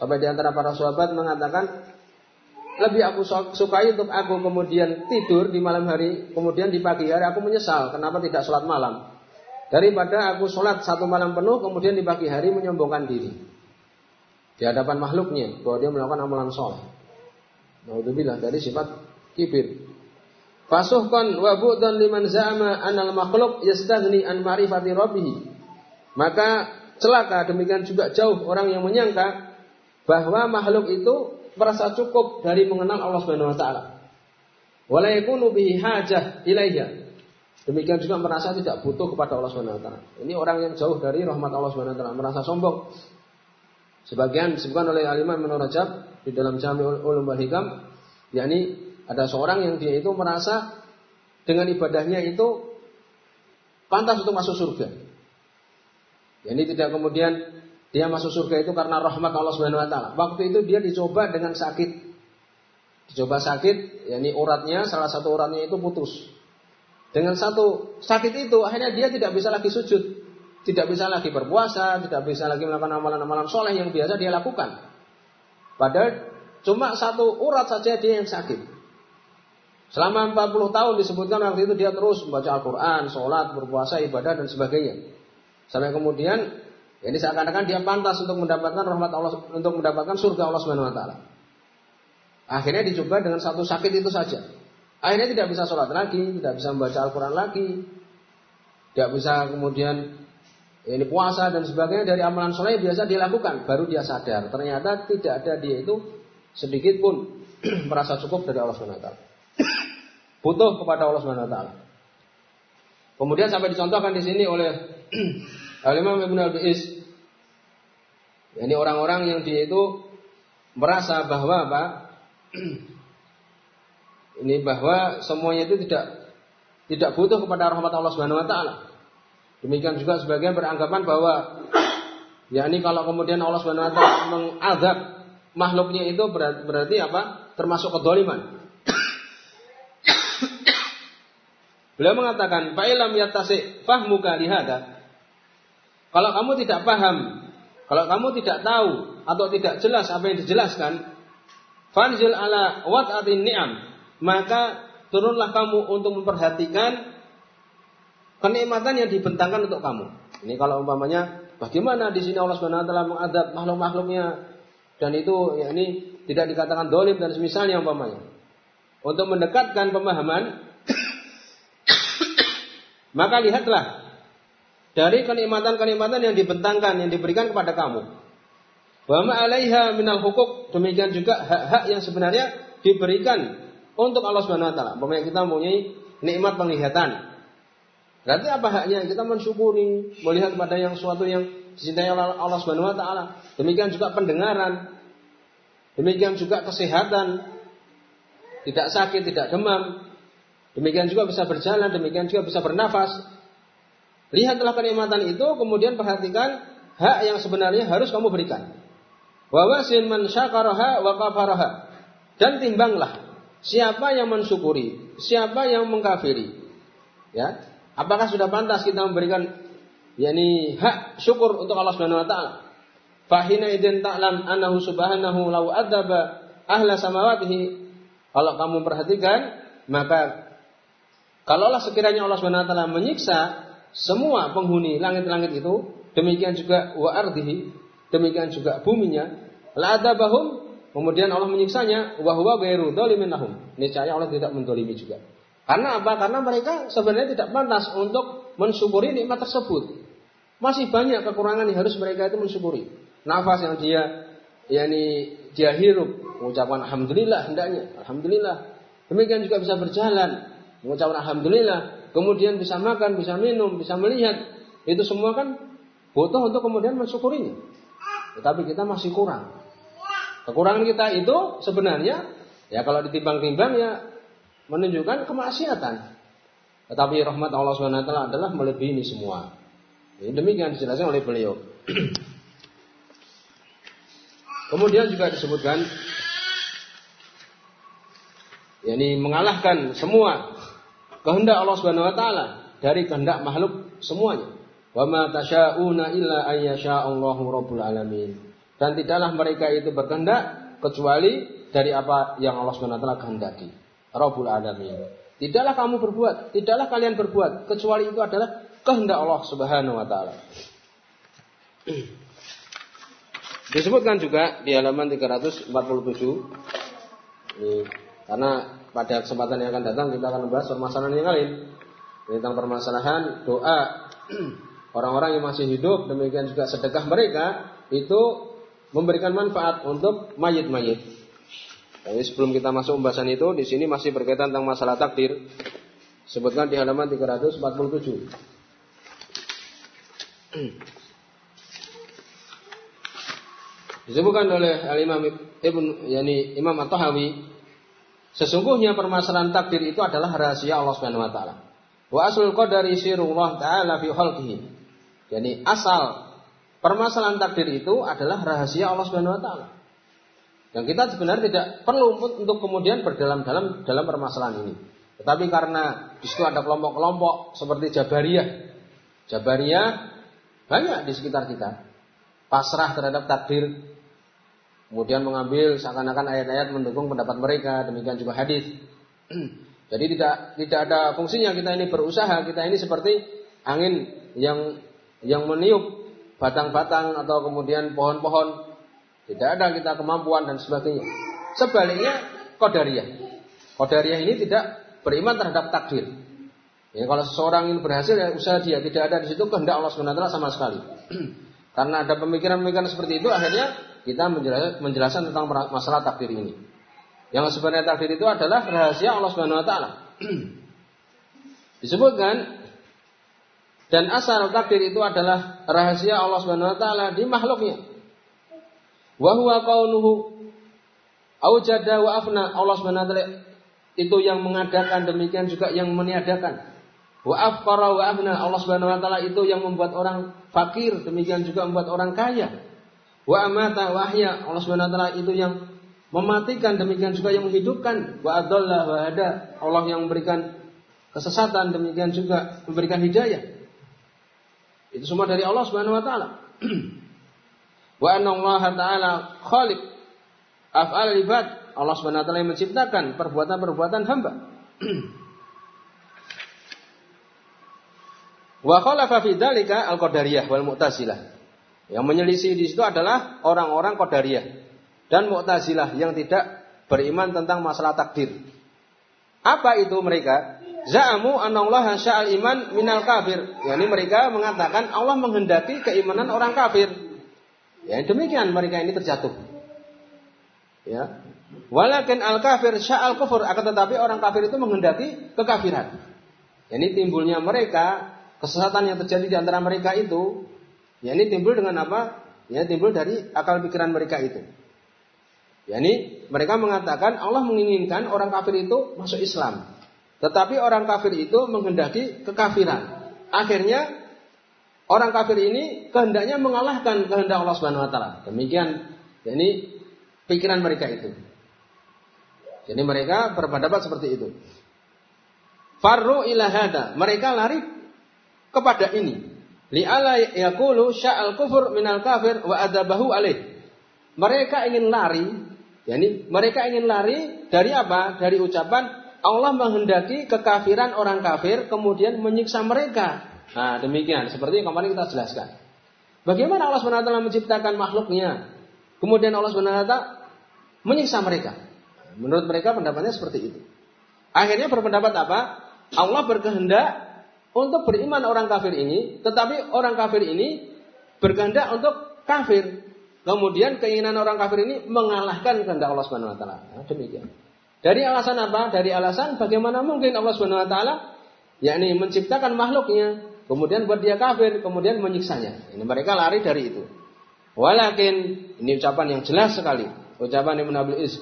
Sampai di antara para sahabat mengatakan, lebih aku sukai untuk aku kemudian tidur di malam hari, kemudian di pagi hari aku menyesal kenapa tidak sholat malam. Daripada aku sholat satu malam penuh kemudian di pagi hari menyombongkan diri. Di hadapan makhluknya bahwa dia melakukan amalan soleh. Naudzubillah dari sifat kibir. Fasuhkan wa bu'dan liman za'ama anal makhluk yastaghni an ma'rifati rabbih. Maka celaka demikian juga jauh orang yang menyangka bahwa makhluk itu merasa cukup dari mengenal Allah Subhanahu wa taala. Wala yakunu bihi hajah ilaiha Demikian juga merasa tidak butuh kepada Allah Subhanahu wa taala. Ini orang yang jauh dari rahmat Allah Subhanahu wa taala, merasa sombong. Sebagian disebutkan oleh Al-Imam Ibnu Rajab di dalam Jami' Ulum Hikam, yakni ada seorang yang dia itu merasa dengan ibadahnya itu pantas untuk masuk surga. Ini tidak kemudian dia masuk surga itu karena rahmat Allah Subhanahu wa taala. Waktu itu dia dicoba dengan sakit. Dicoba sakit, yakni uratnya salah satu uratnya itu putus. Dengan satu sakit itu akhirnya dia tidak bisa lagi sujud, tidak bisa lagi berpuasa, tidak bisa lagi melakukan amalan-amalan soleh yang biasa dia lakukan. Padahal cuma satu urat saja dia yang sakit. Selama 40 tahun disebutkan waktu itu dia terus membaca Al-Quran, sholat, berpuasa, ibadah dan sebagainya. Sampai kemudian ini seakan-akan dia pantas untuk mendapatkan rahmat Allah, untuk mendapatkan surga Allah Subhanahu Wa Taala. Akhirnya dicoba dengan satu sakit itu saja. Akhirnya tidak bisa sholat lagi, tidak bisa membaca Al-Quran lagi, tidak bisa kemudian ini puasa dan sebagainya dari amalan soleh biasa dia lakukan. Baru dia sadar, ternyata tidak ada dia itu sedikit pun merasa cukup dari Allah Subhanahu Wa Butuh kepada Allah Subhanahu Wa Kemudian sampai dicontohkan di sini oleh Al-Imam Ibn Al-Bi'is. Ini orang-orang yang dia itu merasa bahwa apa? Ini bahwa semuanya itu tidak tidak butuh kepada rahmat Allah Subhanahu wa taala. Demikian juga sebagian beranggapan bahwa ya ini kalau kemudian Allah Subhanahu wa taala mengadab makhluknya itu berarti, berarti apa? termasuk kedoliman. Beliau mengatakan, "Fa'ilam yatasi fahmuka lihada." Kalau kamu tidak paham Kalau kamu tidak tahu atau tidak jelas apa yang dijelaskan, fanzil ala wat'atin ni'am, maka turunlah kamu untuk memperhatikan kenikmatan yang dibentangkan untuk kamu. Ini kalau umpamanya bagaimana di sini Allah Subhanahu wa taala mengadab makhluk-makhluknya dan itu ya ini tidak dikatakan dolim dan semisalnya umpamanya. Untuk mendekatkan pemahaman maka lihatlah dari kenikmatan-kenikmatan yang dibentangkan yang diberikan kepada kamu. Wa ma 'alaiha minal hukuk demikian juga hak-hak yang sebenarnya diberikan untuk Allah Subhanahu wa taala. Umpamanya kita mempunyai nikmat penglihatan. Berarti apa haknya? Kita mensyukuri, melihat pada yang suatu yang dicintai Allah Subhanahu wa taala. Demikian juga pendengaran. Demikian juga kesehatan. Tidak sakit, tidak demam. Demikian juga bisa berjalan, demikian juga bisa bernafas. Lihatlah kenikmatan itu, kemudian perhatikan hak yang sebenarnya harus kamu berikan. Wa wasin man syakaraha wa. Dan timbanglah Siapa yang mensyukuri, siapa yang mengkafiri. Ya, apakah sudah pantas kita memberikan yakni hak syukur untuk Allah Subhanahu wa taala? Fahina idzin ta'lam annahu subhanahu law adzaba ahla samawatihi. Kalau kamu perhatikan, maka kalaulah sekiranya Allah Subhanahu wa taala menyiksa semua penghuni langit-langit itu, demikian juga wa ardihi, demikian juga buminya, la adzabahum Kemudian Allah menyiksanya, wahwa gairu dolimin lahum. Niscaya Allah tidak mendolimi juga. Karena apa? Karena mereka sebenarnya tidak pantas untuk mensyukuri nikmat tersebut. Masih banyak kekurangan yang harus mereka itu mensyukuri. Nafas yang dia yakni dia hirup, mengucapkan alhamdulillah hendaknya, alhamdulillah. Demikian juga bisa berjalan, mengucapkan alhamdulillah, kemudian bisa makan, bisa minum, bisa melihat. Itu semua kan butuh untuk kemudian mensyukurinya. Tetapi kita masih kurang. Kekurangan kita itu sebenarnya ya kalau ditimbang-timbang ya menunjukkan kemaksiatan. Tetapi rahmat Allah SWT adalah melebihi ini semua. Ini demikian dijelaskan oleh beliau. Kemudian juga disebutkan yakni mengalahkan semua kehendak Allah Subhanahu wa taala dari kehendak makhluk semuanya. Wa ma tasyauna illa ayyasha Allahu rabbul alamin. Dan tidaklah mereka itu berkehendak kecuali dari apa yang Allah SWT kehendaki. Rabbul Alamin. Tidaklah kamu berbuat, tidaklah kalian berbuat kecuali itu adalah kehendak Allah Subhanahu wa taala. Disebutkan juga di halaman 347 ini, karena pada kesempatan yang akan datang kita akan membahas permasalahan yang lain tentang permasalahan doa orang-orang yang masih hidup demikian juga sedekah mereka itu memberikan manfaat untuk mayit-mayit. Jadi sebelum kita masuk pembahasan itu, di sini masih berkaitan tentang masalah takdir. Sebutkan di halaman 347. Disebutkan oleh Al-Imam Ibn yani Imam At-Tahawi, sesungguhnya permasalahan takdir itu adalah rahasia Allah Subhanahu wa taala. Wa aslul qadari sirullah taala fi khalqihi. Yani asal Permasalahan takdir itu adalah rahasia Allah Subhanahu wa taala. Dan kita sebenarnya tidak perlu untuk kemudian berdalam-dalam dalam permasalahan ini. Tetapi karena di situ ada kelompok-kelompok seperti Jabariyah. Jabariyah banyak di sekitar kita. Pasrah terhadap takdir. Kemudian mengambil seakan-akan ayat-ayat mendukung pendapat mereka, demikian juga hadis. Jadi tidak tidak ada fungsinya kita ini berusaha, kita ini seperti angin yang yang meniup batang-batang atau kemudian pohon-pohon. Tidak ada kita kemampuan dan sebagainya. Sebaliknya Qadariyah. Qadariyah ini tidak beriman terhadap takdir. Ya, kalau seseorang ingin berhasil ya usaha dia tidak ada di situ kehendak Allah SWT sama sekali. Karena ada pemikiran-pemikiran seperti itu akhirnya kita menjelaskan, tentang masalah takdir ini. Yang sebenarnya takdir itu adalah rahasia Allah SWT. Disebutkan dan asal takdir itu adalah rahasia Allah taala di makhluknya. Wa huwa kaunuhu aujada wa afna Allah Subhanahu wa taala itu yang mengadakan demikian juga yang meniadakan. Wa afqara wa afna Allah Subhanahu wa taala itu yang membuat orang fakir demikian juga membuat orang kaya. Wa amata wa ahya Allah Subhanahu wa taala itu yang mematikan demikian juga yang menghidupkan. Wa adalla wa hada Allah yang memberikan kesesatan demikian juga memberikan hidayah. Itu semua dari Allah Subhanahu wa taala. Wa anna Allah Ta'ala khaliq af'al ibad. Allah Subhanahu wa taala yang menciptakan perbuatan-perbuatan hamba. Wa khalafa fi dzalika al-qadariyah wal mu'tazilah. Yang menyelisih di situ adalah orang-orang qadariyah dan mu'tazilah yang tidak beriman tentang masalah takdir. Apa itu mereka? Za'amu anallaha sya'al iman minal kafir. Yani mereka mengatakan Allah menghendaki keimanan orang kafir. Ya, demikian mereka ini terjatuh. Ya. Walakin al kafir sya'al kufur akan tetapi orang kafir itu menghendaki kekafiran. Yani timbulnya mereka kesesatan yang terjadi di antara mereka itu, ya ini timbul dengan apa? Ya timbul dari akal pikiran mereka itu. Ya ini mereka mengatakan Allah menginginkan orang kafir itu masuk Islam. Tetapi orang kafir itu menghendaki kekafiran. Akhirnya orang kafir ini kehendaknya mengalahkan kehendak Allah Subhanahu wa taala. Demikian ini pikiran mereka itu. Jadi mereka berpendapat seperti itu. Farru ilahada. Mereka lari kepada ini. Li'ala yakulu sya'al kufur minal kafir wa adabahu alih. Mereka ingin lari, yani mereka ingin lari dari apa? Dari ucapan Allah menghendaki kekafiran orang kafir kemudian menyiksa mereka. Nah, demikian seperti yang kemarin kita jelaskan. Bagaimana Allah SWT menciptakan makhluknya? Kemudian Allah SWT menyiksa mereka. Menurut mereka pendapatnya seperti itu. Akhirnya berpendapat apa? Allah berkehendak untuk beriman orang kafir ini, tetapi orang kafir ini berkehendak untuk kafir. Kemudian keinginan orang kafir ini mengalahkan kehendak Allah Subhanahu wa taala. Nah, demikian. Dari alasan apa? Dari alasan bagaimana mungkin Allah Subhanahu wa taala yakni menciptakan makhluknya, kemudian buat dia kafir, kemudian menyiksanya. Ini mereka lari dari itu. Walakin ini ucapan yang jelas sekali, ucapan Ibnu Abil Is.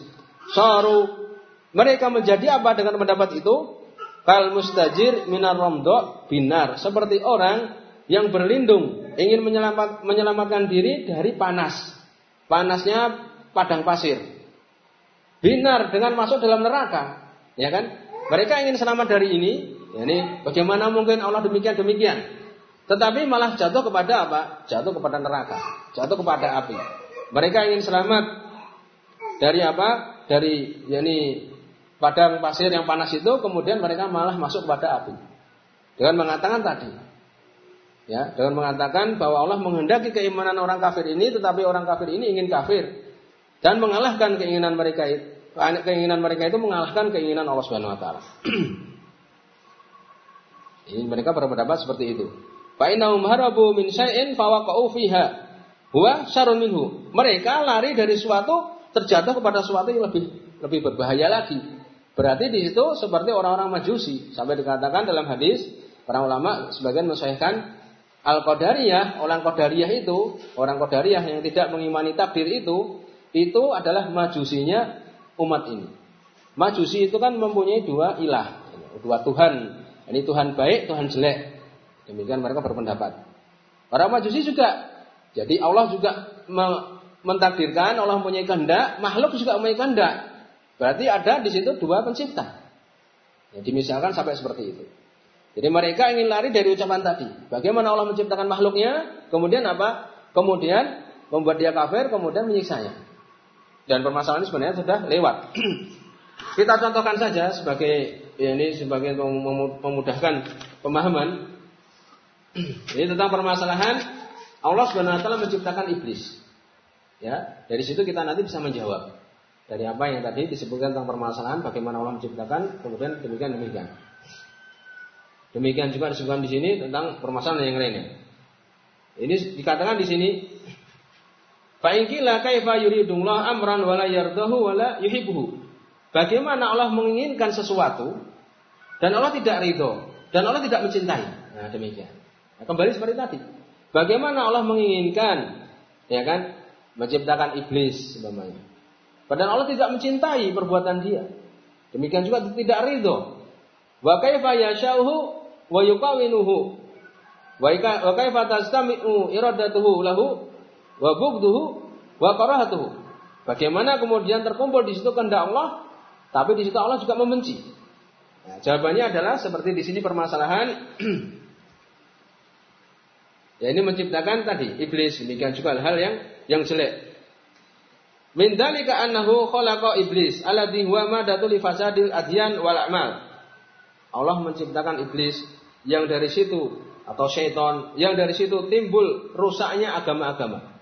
Saru mereka menjadi apa dengan pendapat itu? Kal mustajir minar romdo binar. Seperti orang yang berlindung ingin menyelamat, menyelamatkan diri dari panas. Panasnya padang pasir. Binar dengan masuk dalam neraka. Ya kan? Mereka ingin selamat dari ini. Ini bagaimana mungkin Allah demikian demikian. Tetapi malah jatuh kepada apa? Jatuh kepada neraka. Jatuh kepada api. Mereka ingin selamat dari apa? Dari yakni padang pasir yang panas itu kemudian mereka malah masuk kepada api. Dengan mengatakan tadi, ya, dengan mengatakan bahwa Allah menghendaki keimanan orang kafir ini, tetapi orang kafir ini ingin kafir dan mengalahkan keinginan mereka itu. Keinginan mereka itu mengalahkan keinginan Allah Subhanahu Wa Taala. ini mereka berpendapat seperti itu. Fa'inahum harabu min syai'in fawaqa'u fiha huwa minhu. Mereka lari dari suatu terjatuh kepada suatu yang lebih lebih berbahaya lagi. Berarti di situ seperti orang-orang Majusi. Sampai dikatakan dalam hadis, para ulama sebagian mensahihkan Al-Qadariyah, orang Qadariyah itu, orang Qadariyah yang tidak mengimani takdir itu, itu adalah majusinya umat ini. Majusi itu kan mempunyai dua ilah, dua Tuhan. Ini Tuhan baik, Tuhan jelek. Demikian mereka berpendapat. Para majusi juga. Jadi Allah juga mentakdirkan, Allah mempunyai kehendak, makhluk juga mempunyai kehendak. Berarti ada di situ dua pencipta. Jadi misalkan sampai seperti itu. Jadi mereka ingin lari dari ucapan tadi. Bagaimana Allah menciptakan makhluknya, kemudian apa? Kemudian membuat dia kafir, kemudian menyiksanya. Dan permasalahan sebenarnya sudah lewat. Kita contohkan saja sebagai ini sebagai memudahkan pemahaman. Ini tentang permasalahan Allah Subhanahu wa taala menciptakan iblis. Ya, dari situ kita nanti bisa menjawab dari apa yang tadi disebutkan tentang permasalahan bagaimana Allah menciptakan kemudian demikian demikian demikian juga disebutkan di sini tentang permasalahan yang lainnya ini dikatakan di sini Fa'ingkila kaifa yuridullah amran wala yardahu wala. Bagaimana Allah menginginkan sesuatu dan Allah tidak ridho dan Allah tidak mencintai. Nah, demikian. Nah, kembali seperti tadi. Bagaimana Allah menginginkan ya kan menciptakan iblis umpamanya. Padahal Allah tidak mencintai perbuatan dia. Demikian juga tidak ridho. Wa kaifa yasha'uhu wa yuqawinuhu. Wa kaifa tastami'u iradatuhu lahu wa bugduhu wa karahatuhu. Bagaimana kemudian terkumpul di situ kehendak Allah, tapi di situ Allah juga membenci. Nah, jawabannya adalah seperti di sini permasalahan Ya ini menciptakan tadi iblis demikian juga hal-hal yang yang jelek. Min dalika annahu khalaqa iblis alladhi huwa madatu li fasadil wal a'mal. Allah menciptakan iblis yang dari situ atau syaitan yang dari situ timbul rusaknya agama-agama.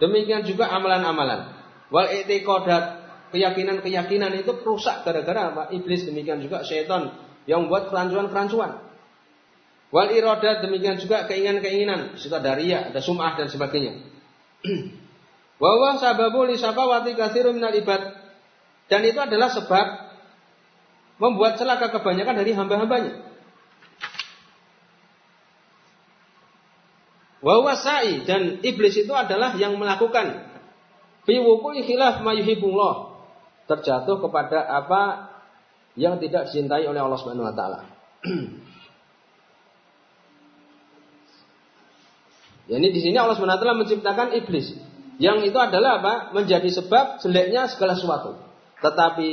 Demikian juga amalan-amalan. Wal i'tiqadat keyakinan-keyakinan itu rusak gara-gara apa? Iblis demikian juga syaitan yang membuat kerancuan-kerancuan. Wal irodat demikian juga keinginan-keinginan. Situ ada sum'ah dan sebagainya. Wawa sababu minal ibad. Dan itu adalah sebab membuat celaka kebanyakan dari hamba-hambanya. Wawa sa'i dan iblis itu adalah yang melakukan fi wuku'i khilaf mayuhibullah. Terjatuh kepada apa yang tidak dicintai oleh Allah Subhanahu wa taala. Ini di sini Allah SWT menciptakan iblis. Yang itu adalah apa? Menjadi sebab jeleknya segala sesuatu. Tetapi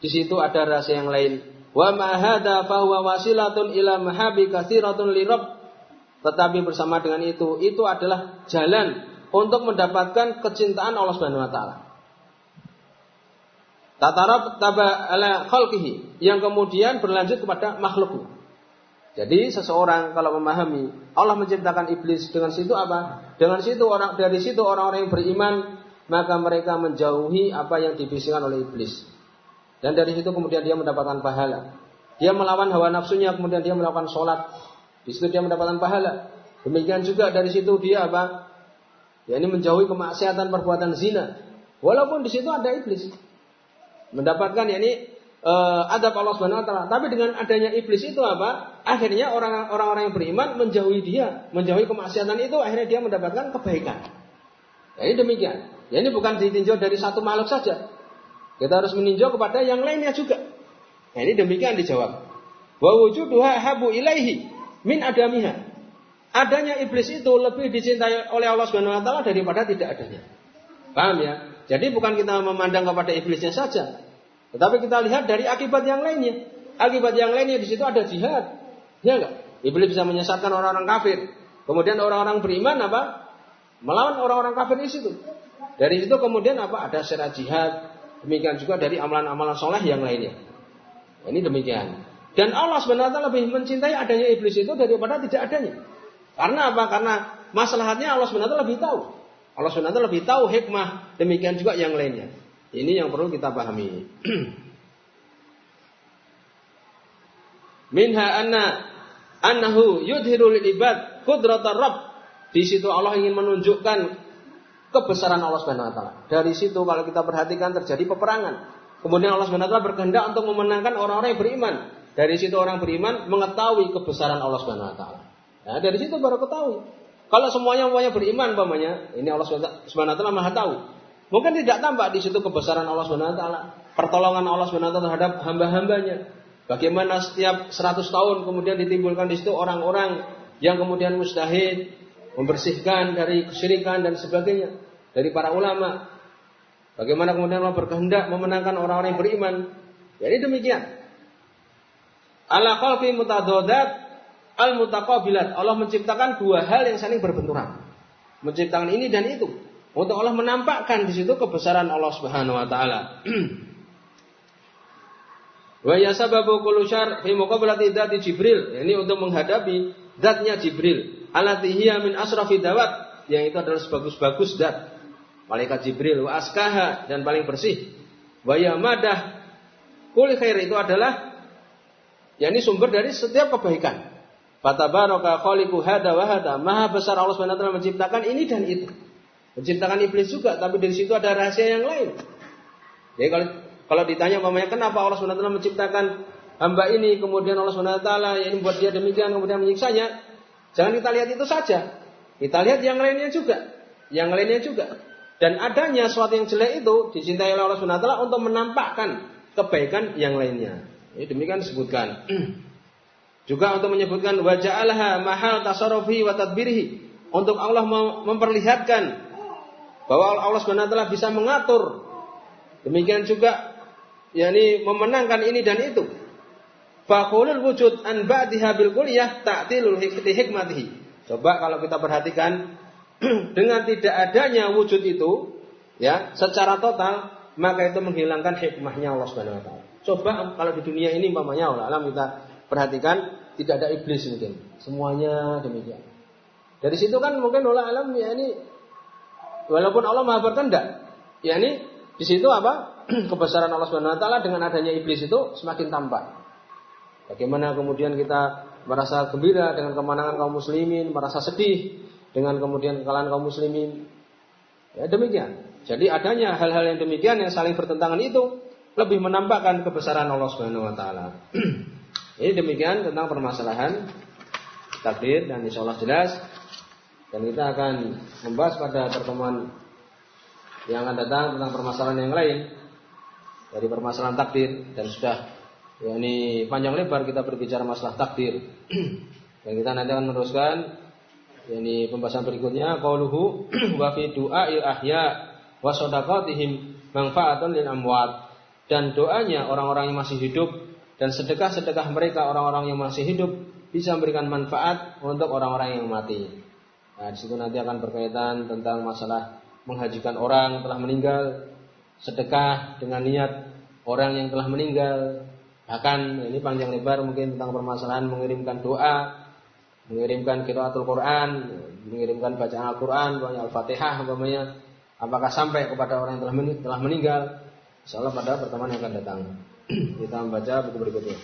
di situ ada rasa yang lain. Wa ma hadza huwa wasilatun ila mahabi katsiratun li Tetapi bersama dengan itu, itu adalah jalan untuk mendapatkan kecintaan Allah Subhanahu wa taala. Tatarab taba ala khalqihi yang kemudian berlanjut kepada makhluknya. Jadi seseorang kalau memahami Allah menciptakan iblis dengan situ apa? Dengan situ orang dari situ orang-orang yang beriman maka mereka menjauhi apa yang dibisikkan oleh iblis. Dan dari situ kemudian dia mendapatkan pahala. Dia melawan hawa nafsunya kemudian dia melakukan sholat. Di situ dia mendapatkan pahala. Demikian juga dari situ dia apa? Ya ini menjauhi kemaksiatan perbuatan zina. Walaupun di situ ada iblis. Mendapatkan ya ini uh, adab Allah Subhanahu wa taala. Tapi dengan adanya iblis itu apa? Akhirnya orang-orang yang beriman menjauhi dia, menjauhi kemaksiatan itu akhirnya dia mendapatkan kebaikan. Ya, ini demikian. Ya ini bukan ditinjau dari satu makhluk saja. Kita harus meninjau kepada yang lainnya juga. Nah, ini demikian dijawab. Wa wujuduha habu ilaihi min adamiha. Adanya iblis itu lebih dicintai oleh Allah Subhanahu wa taala daripada tidak adanya. Paham ya? Jadi bukan kita memandang kepada iblisnya saja, tetapi kita lihat dari akibat yang lainnya. Akibat yang lainnya di situ ada jihad. Ya enggak? Iblis bisa menyesatkan orang-orang kafir. Kemudian orang-orang beriman apa? Melawan orang-orang kafir di situ. Dari situ kemudian apa? Ada syarat jihad. Demikian juga dari amalan-amalan soleh yang lainnya. Ini demikian. Dan Allah sebenarnya lebih mencintai adanya iblis itu daripada tidak adanya. Karena apa? Karena masalahnya Allah sebenarnya lebih tahu. Allah sebenarnya lebih tahu hikmah. Demikian juga yang lainnya. Ini yang perlu kita pahami. Minha anna annahu yudhiru lil ibad qudratar rabb. Di situ Allah ingin menunjukkan kebesaran Allah Subhanahu wa taala. Dari situ kalau kita perhatikan terjadi peperangan. Kemudian Allah Subhanahu wa taala berkehendak untuk memenangkan orang-orang yang beriman. Dari situ orang beriman mengetahui kebesaran Allah Subhanahu wa taala. Nah, dari situ baru ketahui. Kalau semuanya semuanya beriman umpamanya, ini Allah Subhanahu wa taala Maha tahu. Mungkin tidak tampak di situ kebesaran Allah Subhanahu wa pertolongan Allah Subhanahu wa terhadap hamba-hambanya. Bagaimana setiap 100 tahun kemudian ditimbulkan di situ orang-orang yang kemudian mustahid, membersihkan dari kesyirikan dan sebagainya dari para ulama. Bagaimana kemudian Allah berkehendak memenangkan orang-orang yang beriman. Jadi demikian. Ala khalqi mutadodat al mutaqabilat. Allah menciptakan dua hal yang saling berbenturan. Menciptakan ini dan itu. Untuk Allah menampakkan di situ kebesaran Allah Subhanahu wa taala. Wa yasababu kullu syar fi muqabalati dzati Jibril. Ini untuk menghadapi zatnya Jibril. Alati hiya min asrafi dawat, yang itu adalah sebagus-bagus zat. Malaikat Jibril wa askaha dan paling bersih. Wa yamadah kulli khair itu adalah yakni sumber dari setiap kebaikan. Fatabaraka khaliqu hada wa hada. Maha besar Allah Subhanahu wa taala menciptakan ini dan itu. Menciptakan iblis juga, tapi dari situ ada rahasia yang lain. Jadi kalau kalau ditanya mamanya kenapa Allah SWT menciptakan hamba ini, kemudian Allah SWT yang membuat dia demikian, kemudian menyiksanya, jangan kita lihat itu saja. Kita lihat yang lainnya juga, yang lainnya juga. Dan adanya sesuatu yang jelek itu dicintai oleh Allah SWT untuk menampakkan kebaikan yang lainnya. Ini demikian disebutkan. Juga untuk menyebutkan wajah mahal tasarrufi wa tadbirhi. Untuk Allah memperlihatkan bahwa Allah taala bisa mengatur. Demikian juga yakni memenangkan ini dan itu. Faqulul wujud an ba'diha bil kulliyah ta'tilul hikmatihi. Coba kalau kita perhatikan dengan tidak adanya wujud itu, ya, secara total, maka itu menghilangkan hikmahnya Allah Subhanahu wa taala. Coba kalau di dunia ini umpamanya Allah alam kita perhatikan tidak ada iblis mungkin. Semuanya demikian. Dari situ kan mungkin Allah alam ya ini walaupun Allah Maha berkehendak, ya ini di situ apa? kebesaran Allah Subhanahu wa taala dengan adanya iblis itu semakin tampak. Bagaimana kemudian kita merasa gembira dengan kemenangan kaum muslimin, merasa sedih dengan kemudian kekalahan kaum muslimin. Ya demikian. Jadi adanya hal-hal yang demikian yang saling bertentangan itu lebih menampakkan kebesaran Allah Subhanahu wa taala. Ini demikian tentang permasalahan takdir dan insya Allah jelas. Dan kita akan membahas pada pertemuan yang akan datang tentang permasalahan yang lain dari permasalahan takdir. Dan sudah ya ini panjang lebar kita berbicara masalah takdir. Dan kita nanti akan meneruskan ya ini pembahasan berikutnya. Qauluhu wa fi du'ail ahya wa sadaqatihim lil amwat. Dan doanya orang-orang yang masih hidup dan sedekah-sedekah mereka orang-orang yang masih hidup bisa memberikan manfaat untuk orang-orang yang mati. Nah, di situ nanti akan berkaitan tentang masalah menghajikan orang telah meninggal, sedekah dengan niat orang yang telah meninggal. Bahkan ini panjang lebar mungkin tentang permasalahan mengirimkan doa, mengirimkan kiraatul Quran, mengirimkan bacaan Al-Quran, Al-Fatihah umpamanya. Apakah sampai kepada orang yang telah meninggal? Insyaallah pada pertemuan yang akan datang. Kita membaca buku berikutnya.